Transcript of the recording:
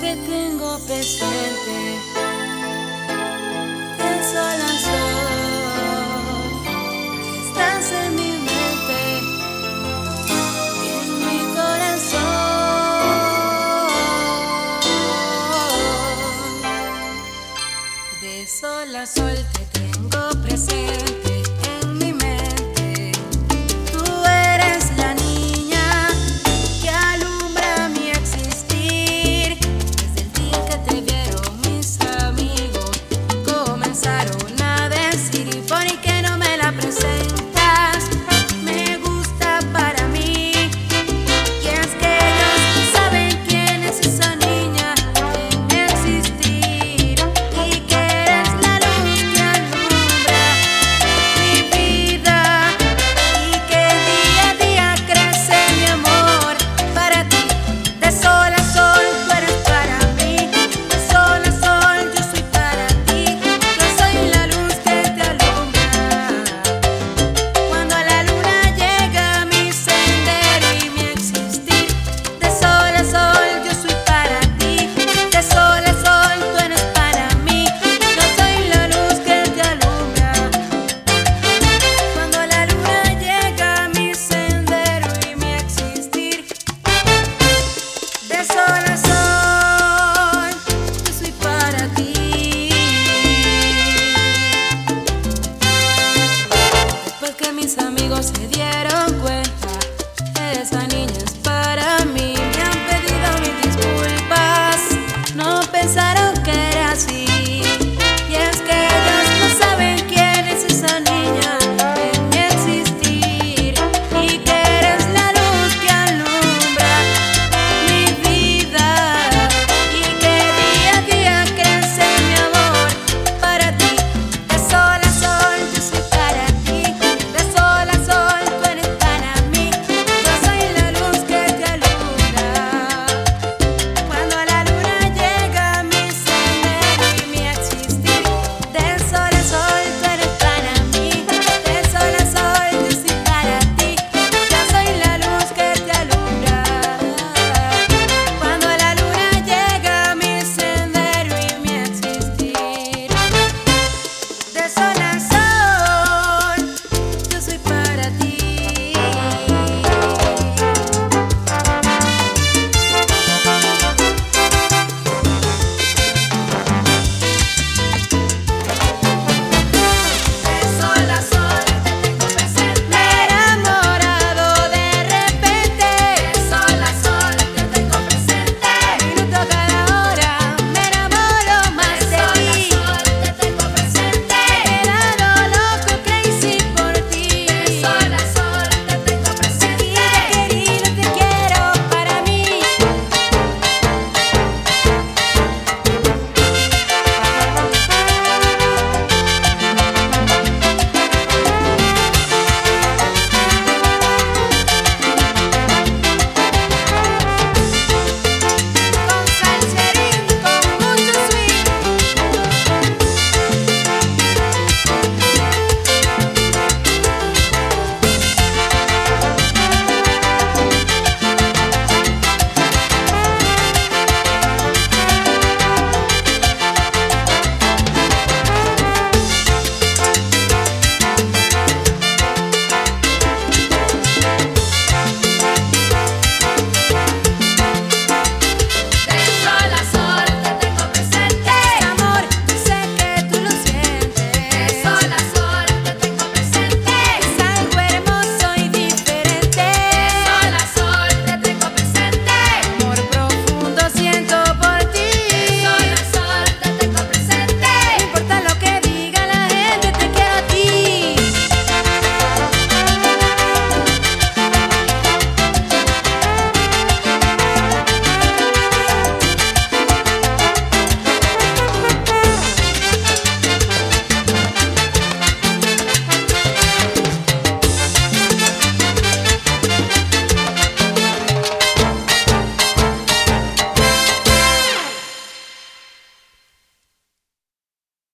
Te tengo presente, de sol a sol, estás en mi mente y en mi corazón, de sol a sol, te tengo presente.